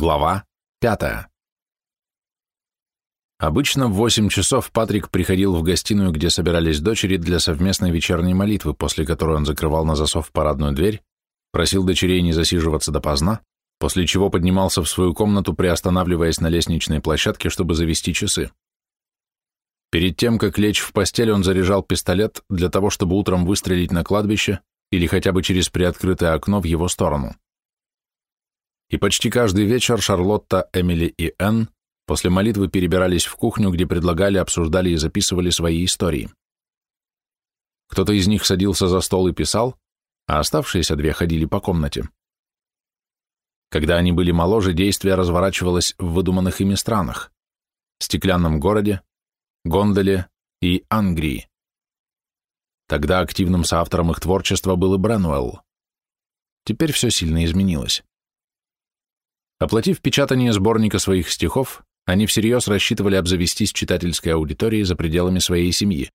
Глава пятая. Обычно в восемь часов Патрик приходил в гостиную, где собирались дочери для совместной вечерней молитвы, после которой он закрывал на засов парадную дверь, просил дочерей не засиживаться допоздна, после чего поднимался в свою комнату, приостанавливаясь на лестничной площадке, чтобы завести часы. Перед тем, как лечь в постель, он заряжал пистолет для того, чтобы утром выстрелить на кладбище или хотя бы через приоткрытое окно в его сторону и почти каждый вечер Шарлотта, Эмили и Энн после молитвы перебирались в кухню, где предлагали, обсуждали и записывали свои истории. Кто-то из них садился за стол и писал, а оставшиеся две ходили по комнате. Когда они были моложе, действие разворачивалось в выдуманных ими странах – стеклянном городе, Гондоле и Ангрии. Тогда активным соавтором их творчества был и Бренуэлл. Теперь все сильно изменилось. Оплатив печатание сборника своих стихов, они всерьез рассчитывали обзавестись читательской аудиторией за пределами своей семьи.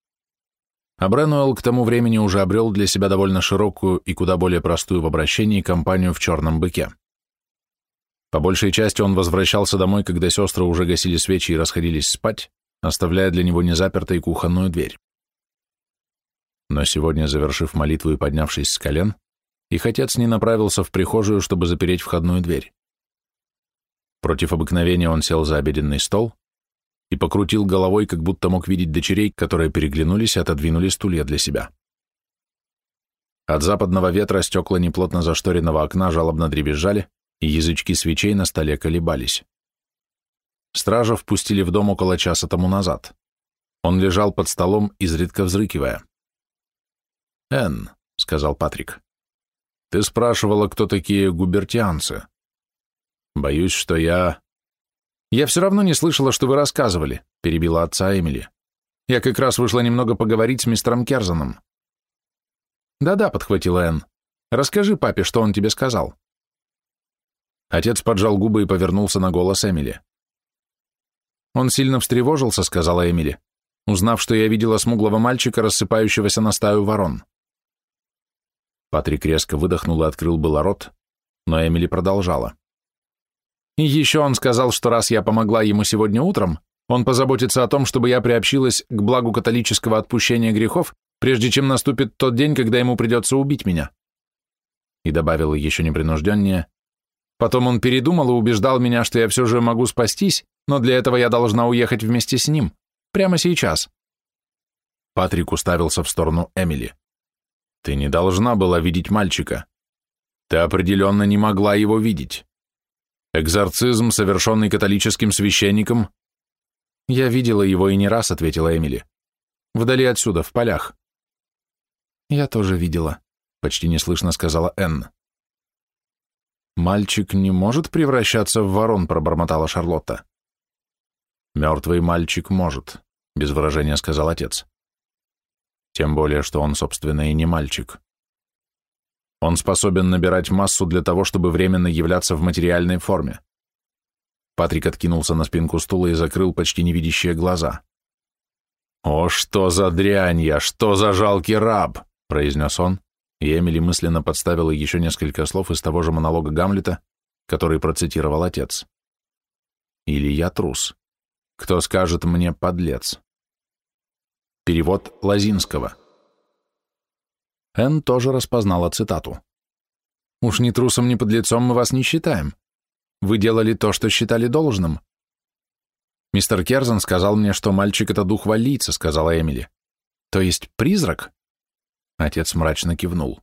А Бренуэлл к тому времени уже обрел для себя довольно широкую и куда более простую в обращении компанию в «Черном быке». По большей части он возвращался домой, когда сестры уже гасили свечи и расходились спать, оставляя для него незапертой кухонную дверь. Но сегодня, завершив молитву и поднявшись с колен, их отец не направился в прихожую, чтобы запереть входную дверь. Против обыкновения он сел за обеденный стол и покрутил головой, как будто мог видеть дочерей, которые переглянулись и отодвинули стулья для себя. От западного ветра стекла неплотно зашторенного окна жалобно дребезжали, и язычки свечей на столе колебались. Стража впустили в дом около часа тому назад. Он лежал под столом, изредка взрыкивая. «Энн», — сказал Патрик, — «ты спрашивала, кто такие губертианцы?» Боюсь, что я... Я все равно не слышала, что вы рассказывали, перебила отца Эмили. Я как раз вышла немного поговорить с мистером Керзаном. Да-да, подхватила Энн. Расскажи папе, что он тебе сказал. Отец поджал губы и повернулся на голос Эмили. Он сильно встревожился, сказала Эмили, узнав, что я видела смуглого мальчика, рассыпающегося на стаю ворон. Патрик резко выдохнул и открыл было рот, но Эмили продолжала. Еще он сказал, что раз я помогла ему сегодня утром, он позаботится о том, чтобы я приобщилась к благу католического отпущения грехов, прежде чем наступит тот день, когда ему придется убить меня. И добавил еще непринужденнее. Потом он передумал и убеждал меня, что я все же могу спастись, но для этого я должна уехать вместе с ним. Прямо сейчас. Патрик уставился в сторону Эмили. Ты не должна была видеть мальчика. Ты определенно не могла его видеть. Экзорцизм, совершенный католическим священником? Я видела его и не раз, ответила Эмили. Вдали отсюда, в полях. Я тоже видела, почти неслышно сказала Энн. Мальчик не может превращаться в ворон, пробормотала Шарлотта. Мертвый мальчик может, без выражения сказал отец. Тем более, что он, собственно, и не мальчик. Он способен набирать массу для того, чтобы временно являться в материальной форме. Патрик откинулся на спинку стула и закрыл почти невидящие глаза. «О, что за дрянь я, что за жалкий раб!» — произнес он, и Эмили мысленно подставила еще несколько слов из того же монолога Гамлета, который процитировал отец. «Или я трус. Кто скажет мне подлец?» Перевод Лазинского. Энн тоже распознала цитату. «Уж ни трусом, ни подлецом мы вас не считаем. Вы делали то, что считали должным». «Мистер Керзан сказал мне, что мальчик — это дух валийца», — сказала Эмили. «То есть призрак?» Отец мрачно кивнул.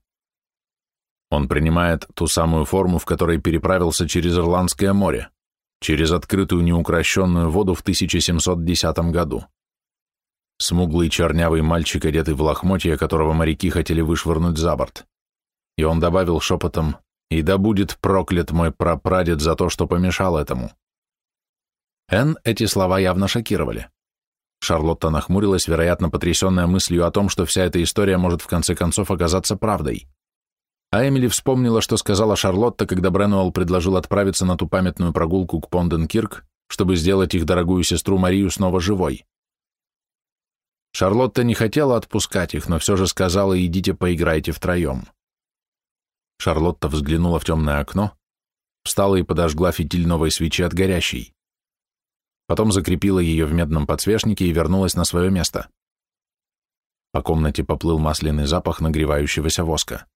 Он принимает ту самую форму, в которой переправился через Ирландское море, через открытую неукрощенную воду в 1710 году. Смуглый чернявый мальчик, одетый в лохмотья, которого моряки хотели вышвырнуть за борт. И он добавил шепотом, «И да будет проклят мой прапрадед за то, что помешал этому». Энн эти слова явно шокировали. Шарлотта нахмурилась, вероятно, потрясенная мыслью о том, что вся эта история может в конце концов оказаться правдой. А Эмили вспомнила, что сказала Шарлотта, когда Бренуэлл предложил отправиться на ту памятную прогулку к Понденкирк, чтобы сделать их дорогую сестру Марию снова живой. Шарлотта не хотела отпускать их, но все же сказала, идите поиграйте втроем. Шарлотта взглянула в темное окно, встала и подожгла фитиль новой свечи от горящей. Потом закрепила ее в медном подсвечнике и вернулась на свое место. По комнате поплыл масляный запах нагревающегося воска.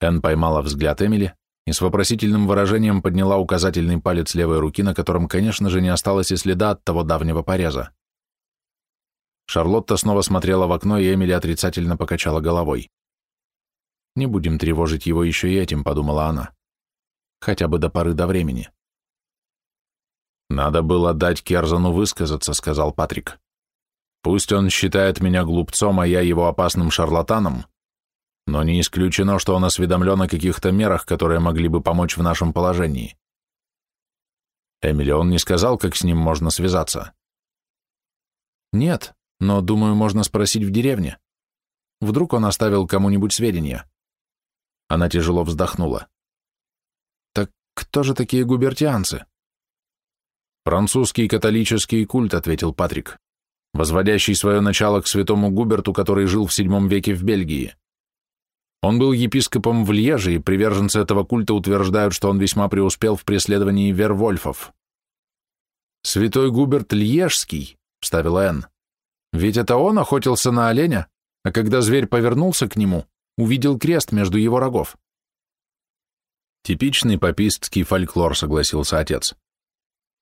Энн поймала взгляд Эмили и с вопросительным выражением подняла указательный палец левой руки, на котором, конечно же, не осталось и следа от того давнего пореза. Шарлотта снова смотрела в окно, и Эмили отрицательно покачала головой. «Не будем тревожить его еще и этим», — подумала она. «Хотя бы до поры до времени». «Надо было дать Керзану высказаться», — сказал Патрик. «Пусть он считает меня глупцом, а я его опасным шарлатаном, но не исключено, что он осведомлен о каких-то мерах, которые могли бы помочь в нашем положении». Эмили, он не сказал, как с ним можно связаться. «Нет, но, думаю, можно спросить в деревне. Вдруг он оставил кому-нибудь сведения?» Она тяжело вздохнула. «Так кто же такие губертианцы?» «Французский католический культ», — ответил Патрик, возводящий свое начало к святому Губерту, который жил в VII веке в Бельгии. Он был епископом в Льеже, и приверженцы этого культа утверждают, что он весьма преуспел в преследовании вервольфов. «Святой Губерт Льежский», — вставила Энн, — «ведь это он охотился на оленя, а когда зверь повернулся к нему, увидел крест между его рогов». «Типичный попистский фольклор», — согласился отец.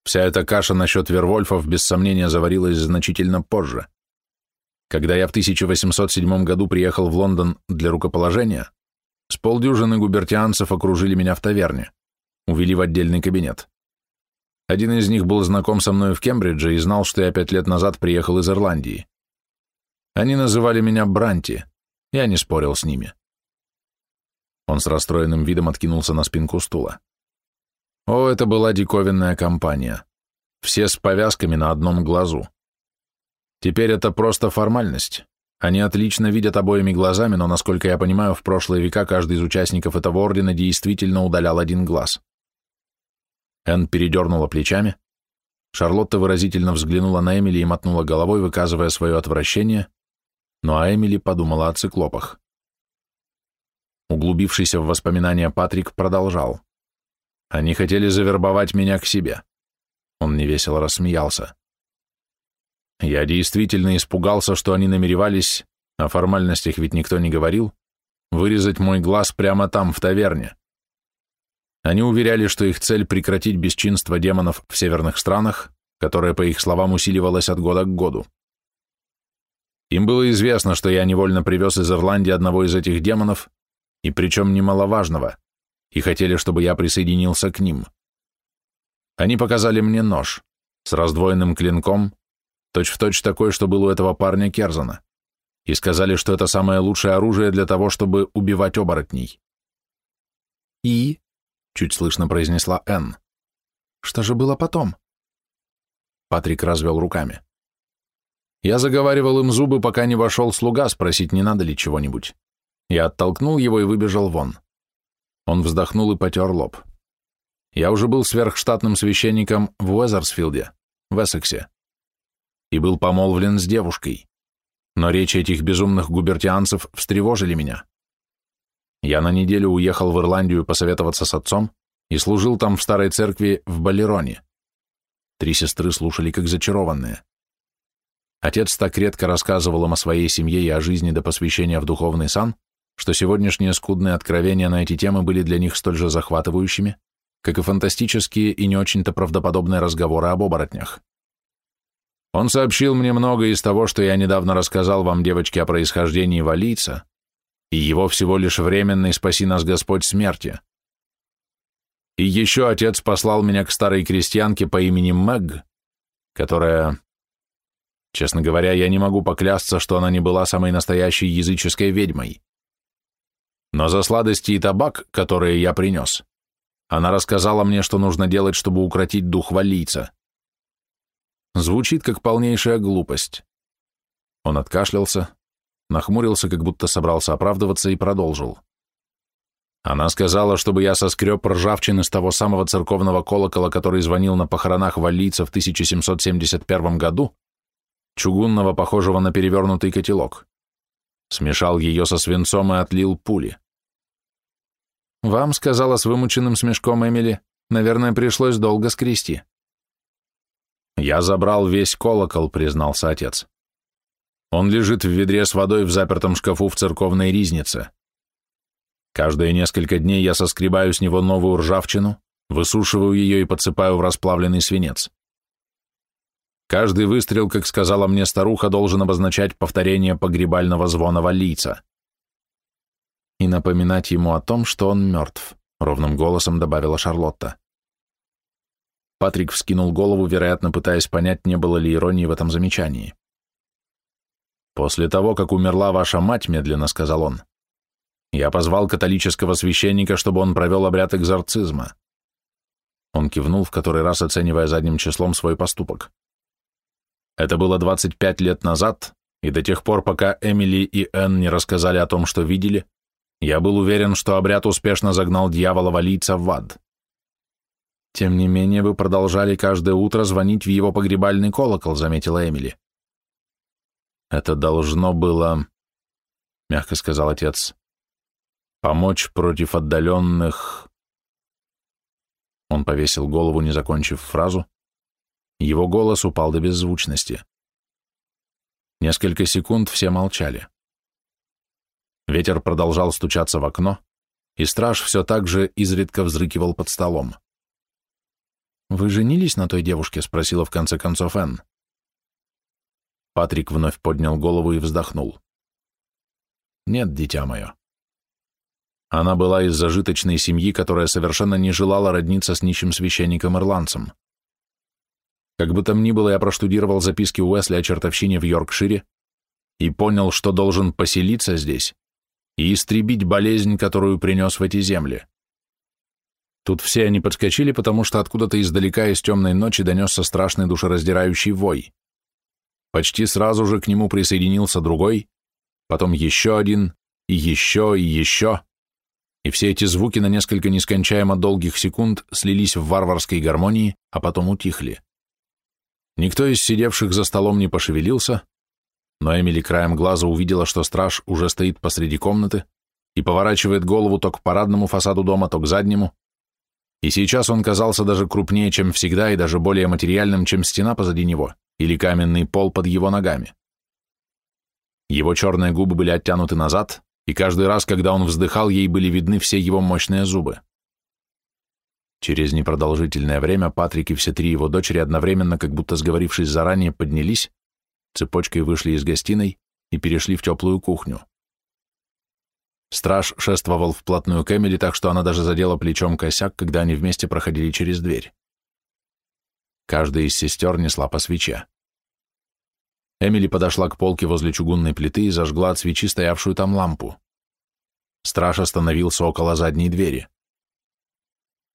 Вся эта каша насчет Вервольфов без сомнения заварилась значительно позже. Когда я в 1807 году приехал в Лондон для рукоположения, с полдюжины губертианцев окружили меня в таверне, увели в отдельный кабинет. Один из них был знаком со мной в Кембридже и знал, что я пять лет назад приехал из Ирландии. Они называли меня Бранти, я не спорил с ними. Он с расстроенным видом откинулся на спинку стула. О, это была диковинная компания. Все с повязками на одном глазу. Теперь это просто формальность. Они отлично видят обоими глазами, но, насколько я понимаю, в прошлые века каждый из участников этого ордена действительно удалял один глаз. Энн передернула плечами. Шарлотта выразительно взглянула на Эмили и мотнула головой, выказывая свое отвращение, ну а Эмили подумала о циклопах. Углубившийся в воспоминания Патрик продолжал. Они хотели завербовать меня к себе. Он невесело рассмеялся. Я действительно испугался, что они намеревались, о формальностях ведь никто не говорил, вырезать мой глаз прямо там, в таверне. Они уверяли, что их цель прекратить бесчинство демонов в северных странах, которое, по их словам, усиливалось от года к году. Им было известно, что я невольно привез из Ирландии одного из этих демонов, и причем немаловажного и хотели, чтобы я присоединился к ним. Они показали мне нож с раздвоенным клинком, точь-в-точь точь такой, что был у этого парня Керзана, и сказали, что это самое лучшее оружие для того, чтобы убивать оборотней. «И?» — чуть слышно произнесла Энн. «Что же было потом?» Патрик развел руками. Я заговаривал им зубы, пока не вошел слуга, спросить, не надо ли чего-нибудь. Я оттолкнул его и выбежал вон. Он вздохнул и потер лоб. Я уже был сверхштатным священником в Уэзерсфилде, в Эссексе, и был помолвлен с девушкой. Но речи этих безумных губертианцев встревожили меня. Я на неделю уехал в Ирландию посоветоваться с отцом и служил там в старой церкви в Балероне. Три сестры слушали как зачарованные. Отец так редко рассказывал им о своей семье и о жизни до посвящения в духовный сан, что сегодняшние скудные откровения на эти темы были для них столь же захватывающими, как и фантастические и не очень-то правдоподобные разговоры об оборотнях. Он сообщил мне многое из того, что я недавно рассказал вам, девочки, о происхождении валийца, и его всего лишь временной спаси нас Господь смерти. И еще отец послал меня к старой крестьянке по имени Мэг, которая... Честно говоря, я не могу поклясться, что она не была самой настоящей языческой ведьмой. Но за сладости и табак, которые я принес, она рассказала мне, что нужно делать, чтобы укротить дух валийца. Звучит как полнейшая глупость. Он откашлялся, нахмурился, как будто собрался оправдываться, и продолжил. Она сказала, чтобы я соскреб ржавчины с того самого церковного колокола, который звонил на похоронах валийца в 1771 году, чугунного, похожего на перевернутый котелок. Смешал ее со свинцом и отлил пули. Вам, сказала с вымученным смешком Эмили, наверное, пришлось долго скрести. Я забрал весь колокол, признался отец. Он лежит в ведре с водой в запертом шкафу в церковной ризнице. Каждые несколько дней я соскребаю с него новую ржавчину, высушиваю ее и подсыпаю в расплавленный свинец. Каждый выстрел, как сказала мне старуха, должен обозначать повторение погребального звона валийца. И напоминать ему о том, что он мертв, ровным голосом добавила Шарлотта. Патрик вскинул голову, вероятно, пытаясь понять, не было ли иронии в этом замечании. «После того, как умерла ваша мать», — медленно сказал он, «я позвал католического священника, чтобы он провел обряд экзорцизма». Он кивнул, в который раз оценивая задним числом свой поступок. Это было 25 лет назад, и до тех пор, пока Эмили и Энн не рассказали о том, что видели, я был уверен, что обряд успешно загнал дьявола валийца в ад. Тем не менее, вы продолжали каждое утро звонить в его погребальный колокол, заметила Эмили. Это должно было, мягко сказал отец, помочь против отдаленных... Он повесил голову, не закончив фразу. Его голос упал до беззвучности. Несколько секунд все молчали. Ветер продолжал стучаться в окно, и страж все так же изредка взрыкивал под столом. «Вы женились на той девушке?» — спросила в конце концов Энн. Патрик вновь поднял голову и вздохнул. «Нет, дитя мое». Она была из зажиточной семьи, которая совершенно не желала родниться с нищим священником-ирландцем. Как бы там ни было, я проштудировал записки Уэсли о чертовщине в Йоркшире и понял, что должен поселиться здесь и истребить болезнь, которую принес в эти земли. Тут все они подскочили, потому что откуда-то издалека из темной ночи донесся страшный душераздирающий вой. Почти сразу же к нему присоединился другой, потом еще один, и еще, и еще. И все эти звуки на несколько нескончаемо долгих секунд слились в варварской гармонии, а потом утихли. Никто из сидевших за столом не пошевелился, но Эмили краем глаза увидела, что страж уже стоит посреди комнаты и поворачивает голову то к парадному фасаду дома, то к заднему, и сейчас он казался даже крупнее, чем всегда, и даже более материальным, чем стена позади него или каменный пол под его ногами. Его черные губы были оттянуты назад, и каждый раз, когда он вздыхал, ей были видны все его мощные зубы. Через непродолжительное время Патрик и все три его дочери одновременно, как будто сговорившись заранее, поднялись, цепочкой вышли из гостиной и перешли в теплую кухню. Страж шествовал вплотную к Эмили, так что она даже задела плечом косяк, когда они вместе проходили через дверь. Каждая из сестер несла по свече. Эмили подошла к полке возле чугунной плиты и зажгла от свечи стоявшую там лампу. Страж остановился около задней двери.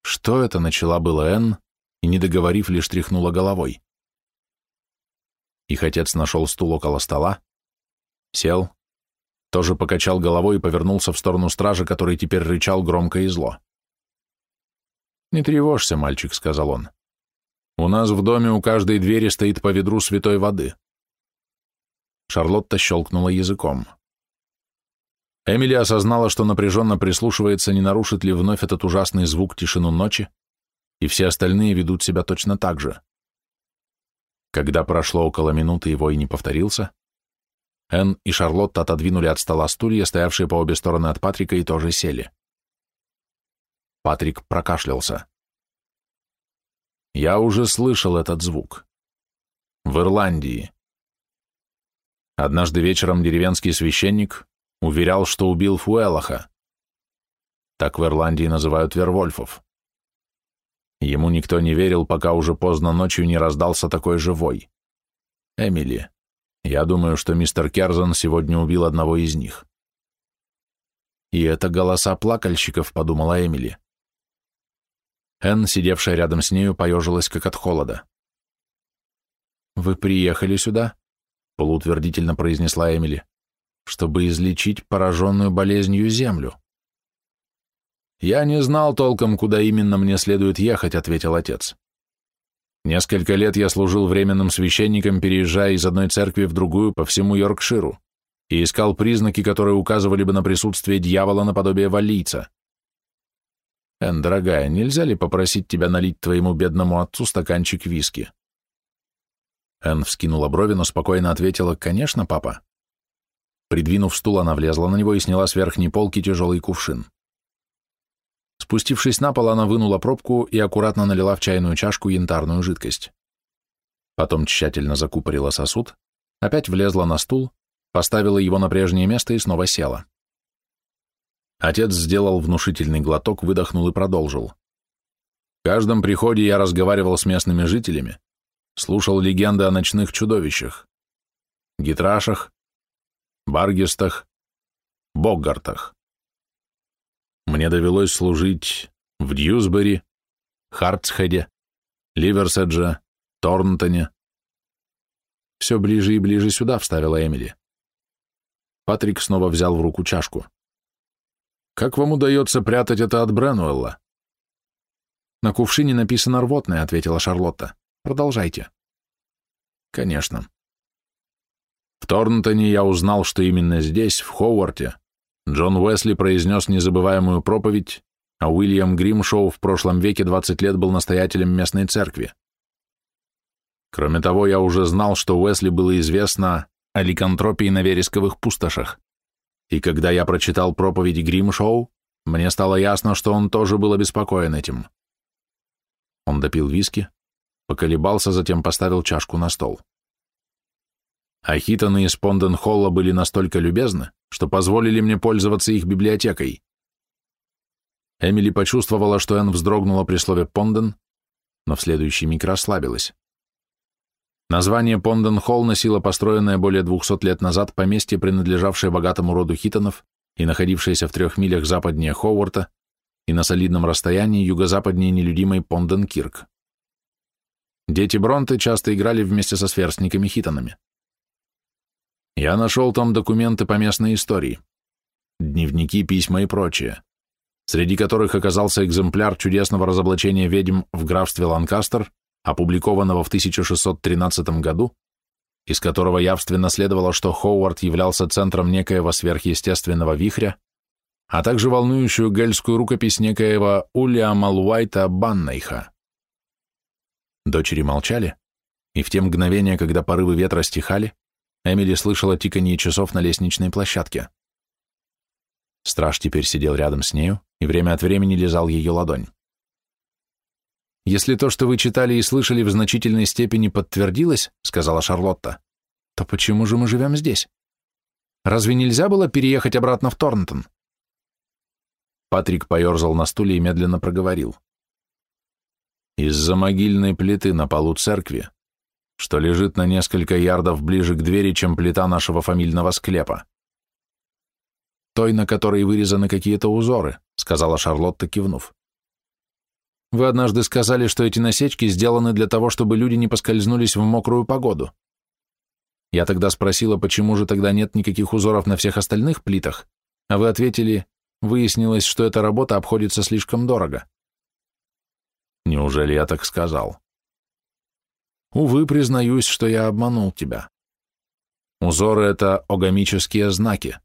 Что это начала было Энн, и, не договорив, лишь тряхнула головой. Их отец нашел стул около стола, сел, тоже покачал головой и повернулся в сторону стража, который теперь рычал громко и зло. «Не тревожься, мальчик», — сказал он. «У нас в доме у каждой двери стоит по ведру святой воды». Шарлотта щелкнула языком. Эмили осознала, что напряженно прислушивается, не нарушит ли вновь этот ужасный звук тишину ночи, и все остальные ведут себя точно так же. Когда прошло около минуты и вой не повторился, Энн и Шарлотта отодвинули от стола стулья, стоявшие по обе стороны от Патрика, и тоже сели. Патрик прокашлялся. Я уже слышал этот звук. В Ирландии. Однажды вечером деревенский священник Уверял, что убил Фуэлаха. Так в Ирландии называют вервольфов. Ему никто не верил, пока уже поздно ночью не раздался такой живой. Эмили, я думаю, что мистер Керзон сегодня убил одного из них. И это голоса плакальщиков, подумала Эмили. Энн, сидевшая рядом с нею, поежилась как от холода. «Вы приехали сюда?» — полуутвердительно произнесла Эмили чтобы излечить пораженную болезнью землю. «Я не знал толком, куда именно мне следует ехать», — ответил отец. «Несколько лет я служил временным священником, переезжая из одной церкви в другую по всему Йоркширу, и искал признаки, которые указывали бы на присутствие дьявола наподобие валийца. Эн, дорогая, нельзя ли попросить тебя налить твоему бедному отцу стаканчик виски? Эн вскинула брови, но спокойно ответила «Конечно, папа». Придвинув стул, она влезла на него и сняла с верхней полки тяжелый кувшин. Спустившись на пол, она вынула пробку и аккуратно налила в чайную чашку янтарную жидкость. Потом тщательно закупорила сосуд, опять влезла на стул, поставила его на прежнее место и снова села. Отец сделал внушительный глоток, выдохнул и продолжил. В каждом приходе я разговаривал с местными жителями, слушал легенды о ночных чудовищах, гитрашах, баргистах, боггартах. Мне довелось служить в Дьюсбери, Хартсхеде, Ливерседже, Торнтоне. Все ближе и ближе сюда, вставила Эмили. Патрик снова взял в руку чашку. Как вам удается прятать это от Бренуэлла? На кувшине написано «рвотное», — ответила Шарлотта. Продолжайте. Конечно. В Торнтоне я узнал, что именно здесь, в Ховарте, Джон Уэсли произнес незабываемую проповедь, а Уильям Гримшоу в прошлом веке 20 лет был настоятелем местной церкви. Кроме того, я уже знал, что Уэсли было известно о ликантропии на вересковых пустошах. И когда я прочитал проповедь Гримшоу, мне стало ясно, что он тоже был обеспокоен этим. Он допил виски, поколебался, затем поставил чашку на стол. А Хитоны из Понденхолла были настолько любезны, что позволили мне пользоваться их библиотекой. Эмили почувствовала, что Энн вздрогнула при слове «Понден», но в следующий миг расслабилась. Название Понден-Холл носило построенное более 200 лет назад поместье, принадлежавшее богатому роду Хитонов и находившееся в трех милях западнее Ховарта и на солидном расстоянии юго-западнее нелюдимой Понден-Кирк. Дети Бронте часто играли вместе со сверстниками Хитонами. Я нашел там документы по местной истории, дневники, письма и прочее, среди которых оказался экземпляр чудесного разоблачения ведьм в графстве Ланкастер опубликованного в 1613 году, из которого явственно следовало, что Ховард являлся центром некоего сверхъестественного вихря, а также волнующую гельскую рукопись некоего Ульяма Луайта Баннейха. Дочери молчали, и в те мгновения, когда порывы ветра стихали, Эмили слышала тиканье часов на лестничной площадке. Страж теперь сидел рядом с нею и время от времени лизал ее ладонь. «Если то, что вы читали и слышали, в значительной степени подтвердилось, — сказала Шарлотта, — то почему же мы живем здесь? Разве нельзя было переехать обратно в Торнтон?» Патрик поерзал на стуле и медленно проговорил. «Из-за могильной плиты на полу церкви, что лежит на несколько ярдов ближе к двери, чем плита нашего фамильного склепа. Той, на которой вырезаны какие-то узоры», — сказала Шарлотта, кивнув. Вы однажды сказали, что эти насечки сделаны для того, чтобы люди не поскользнулись в мокрую погоду. Я тогда спросила, почему же тогда нет никаких узоров на всех остальных плитах, а вы ответили, выяснилось, что эта работа обходится слишком дорого. Неужели я так сказал? Увы, признаюсь, что я обманул тебя. Узоры — это огамические знаки,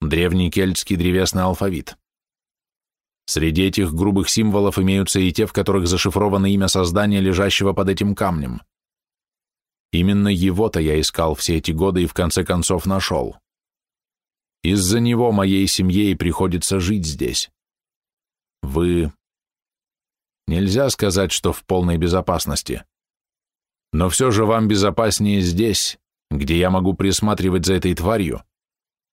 древний кельтский древесный алфавит. Среди этих грубых символов имеются и те, в которых зашифровано имя создания, лежащего под этим камнем. Именно его-то я искал все эти годы и в конце концов нашел. Из-за него моей семье и приходится жить здесь. Вы... Нельзя сказать, что в полной безопасности. Но все же вам безопаснее здесь, где я могу присматривать за этой тварью,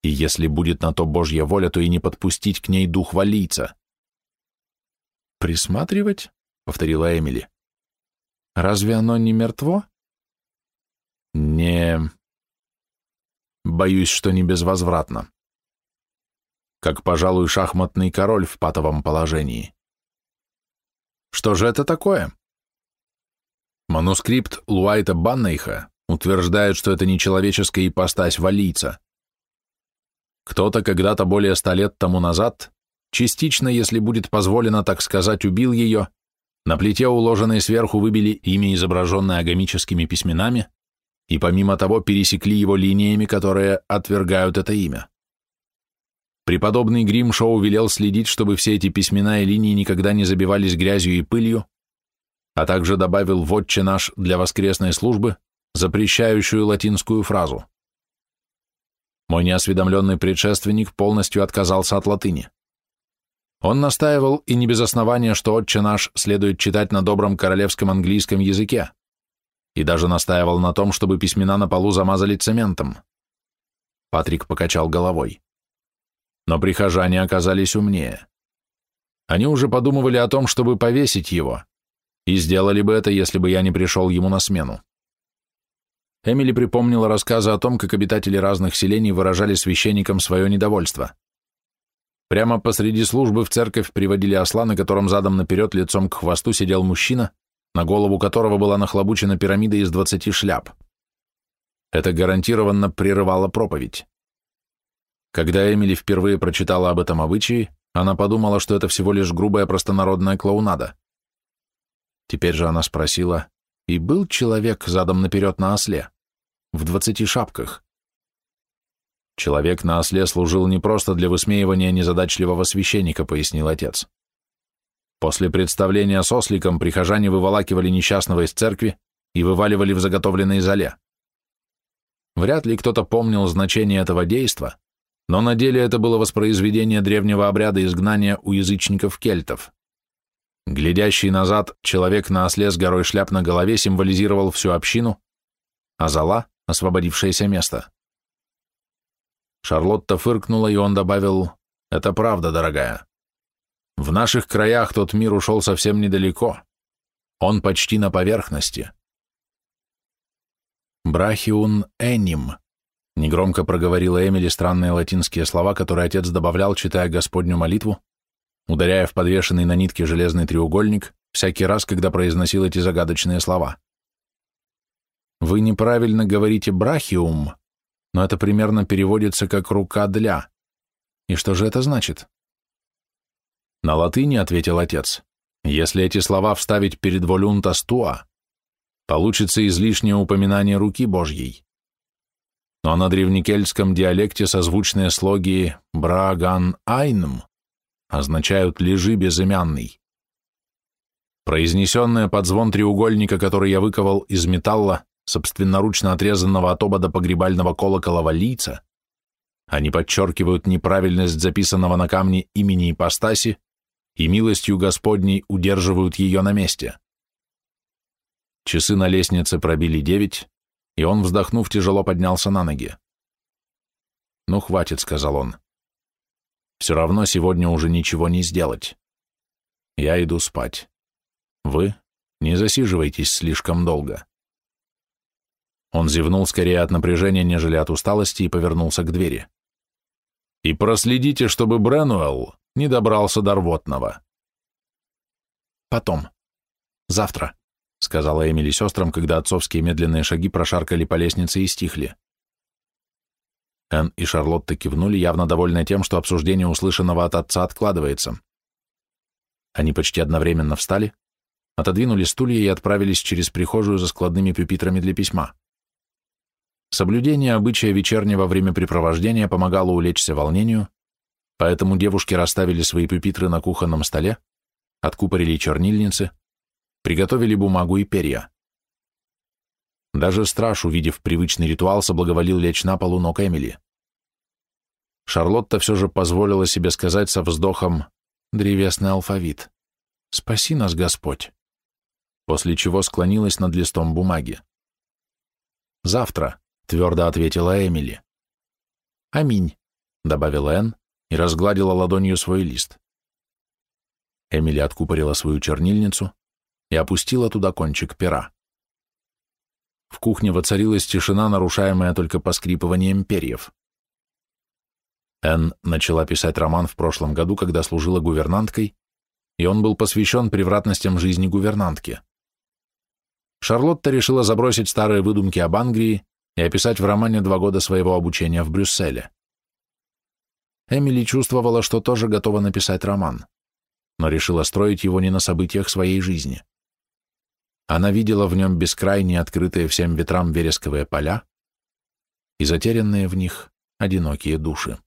и если будет на то Божья воля, то и не подпустить к ней дух валийца. «Присматривать?» — повторила Эмили. «Разве оно не мертво?» «Не... Боюсь, что не безвозвратно. Как, пожалуй, шахматный король в патовом положении». «Что же это такое?» Манускрипт Луайта Баннейха утверждает, что это нечеловеческая ипостась валийца. Кто-то когда-то более ста лет тому назад частично, если будет позволено так сказать, убил ее, на плите, уложенной сверху, выбили имя, изображенное агамическими письменами, и помимо того пересекли его линиями, которые отвергают это имя. Преподобный Гримшоу велел следить, чтобы все эти письмена и линии никогда не забивались грязью и пылью, а также добавил в «Отче наш» для воскресной службы запрещающую латинскую фразу. Мой неосведомленный предшественник полностью отказался от латыни. Он настаивал, и не без основания, что «Отче наш» следует читать на добром королевском английском языке, и даже настаивал на том, чтобы письмена на полу замазали цементом. Патрик покачал головой. Но прихожане оказались умнее. Они уже подумывали о том, чтобы повесить его, и сделали бы это, если бы я не пришел ему на смену. Эмили припомнила рассказы о том, как обитатели разных селений выражали священникам свое недовольство. Прямо посреди службы в церковь приводили осла, на котором задом наперед лицом к хвосту сидел мужчина, на голову которого была нахлобучена пирамида из двадцати шляп. Это гарантированно прерывало проповедь. Когда Эмили впервые прочитала об этом обычае, она подумала, что это всего лишь грубая простонародная клоунада. Теперь же она спросила, и был человек задом наперед на осле, в двадцати шапках. Человек на осле служил не просто для высмеивания незадачливого священника, пояснил отец. После представления с осликом прихожане выволакивали несчастного из церкви и вываливали в заготовленной зале. Вряд ли кто-то помнил значение этого действа, но на деле это было воспроизведение древнего обряда изгнания у язычников-кельтов. Глядящий назад, человек на осле с горой шляп на голове символизировал всю общину, а зала — освободившееся место. Шарлотта фыркнула, и он добавил, «Это правда, дорогая. В наших краях тот мир ушел совсем недалеко. Он почти на поверхности». «Брахиун эним», — негромко проговорила Эмили странные латинские слова, которые отец добавлял, читая Господню молитву, ударяя в подвешенный на нитке железный треугольник всякий раз, когда произносил эти загадочные слова. Вы неправильно говорите «брахиум», но это примерно переводится как «рука для». И что же это значит? На латыни, ответил отец, если эти слова вставить перед волюнта стуа, получится излишнее упоминание руки Божьей. Но на древнекельтском диалекте созвучные слоги «браган айнм» означают «лежи безымянный». Произнесенное под звон треугольника, который я выковал из металла, собственноручно отрезанного от обода погребального колокола валийца, они подчеркивают неправильность записанного на камне имени ипостаси и милостью Господней удерживают ее на месте. Часы на лестнице пробили девять, и он, вздохнув, тяжело поднялся на ноги. «Ну, хватит», — сказал он. Все равно сегодня уже ничего не сделать. Я иду спать. Вы не засиживайтесь слишком долго. Он зевнул скорее от напряжения, нежели от усталости, и повернулся к двери. И проследите, чтобы Бренуэлл не добрался до рвотного. Потом. Завтра, сказала Эмили сестрам, когда отцовские медленные шаги прошаркали по лестнице и стихли. Энн и Шарлотта кивнули, явно довольные тем, что обсуждение услышанного от отца откладывается. Они почти одновременно встали, отодвинули стулья и отправились через прихожую за складными пюпитрами для письма. Соблюдение обычая вечернего времяпрепровождения помогало улечься волнению, поэтому девушки расставили свои пюпитры на кухонном столе, откупорили чернильницы, приготовили бумагу и перья. Даже страж, увидев привычный ритуал, соблаговолил лечь на полу ног Эмили. Шарлотта все же позволила себе сказать со вздохом «древесный алфавит. Спаси нас, Господь!» После чего склонилась над листом бумаги. «Завтра», — твердо ответила Эмили. «Аминь», — добавила Энн и разгладила ладонью свой лист. Эмили откупорила свою чернильницу и опустила туда кончик пера. В кухне воцарилась тишина, нарушаемая только поскрипыванием перьев. Энн начала писать роман в прошлом году, когда служила гувернанткой, и он был посвящен превратностям жизни гувернантки. Шарлотта решила забросить старые выдумки об Англии и описать в романе два года своего обучения в Брюсселе. Эмили чувствовала, что тоже готова написать роман, но решила строить его не на событиях своей жизни. Она видела в нем бескрайние открытые всем ветрам вересковые поля и затерянные в них одинокие души.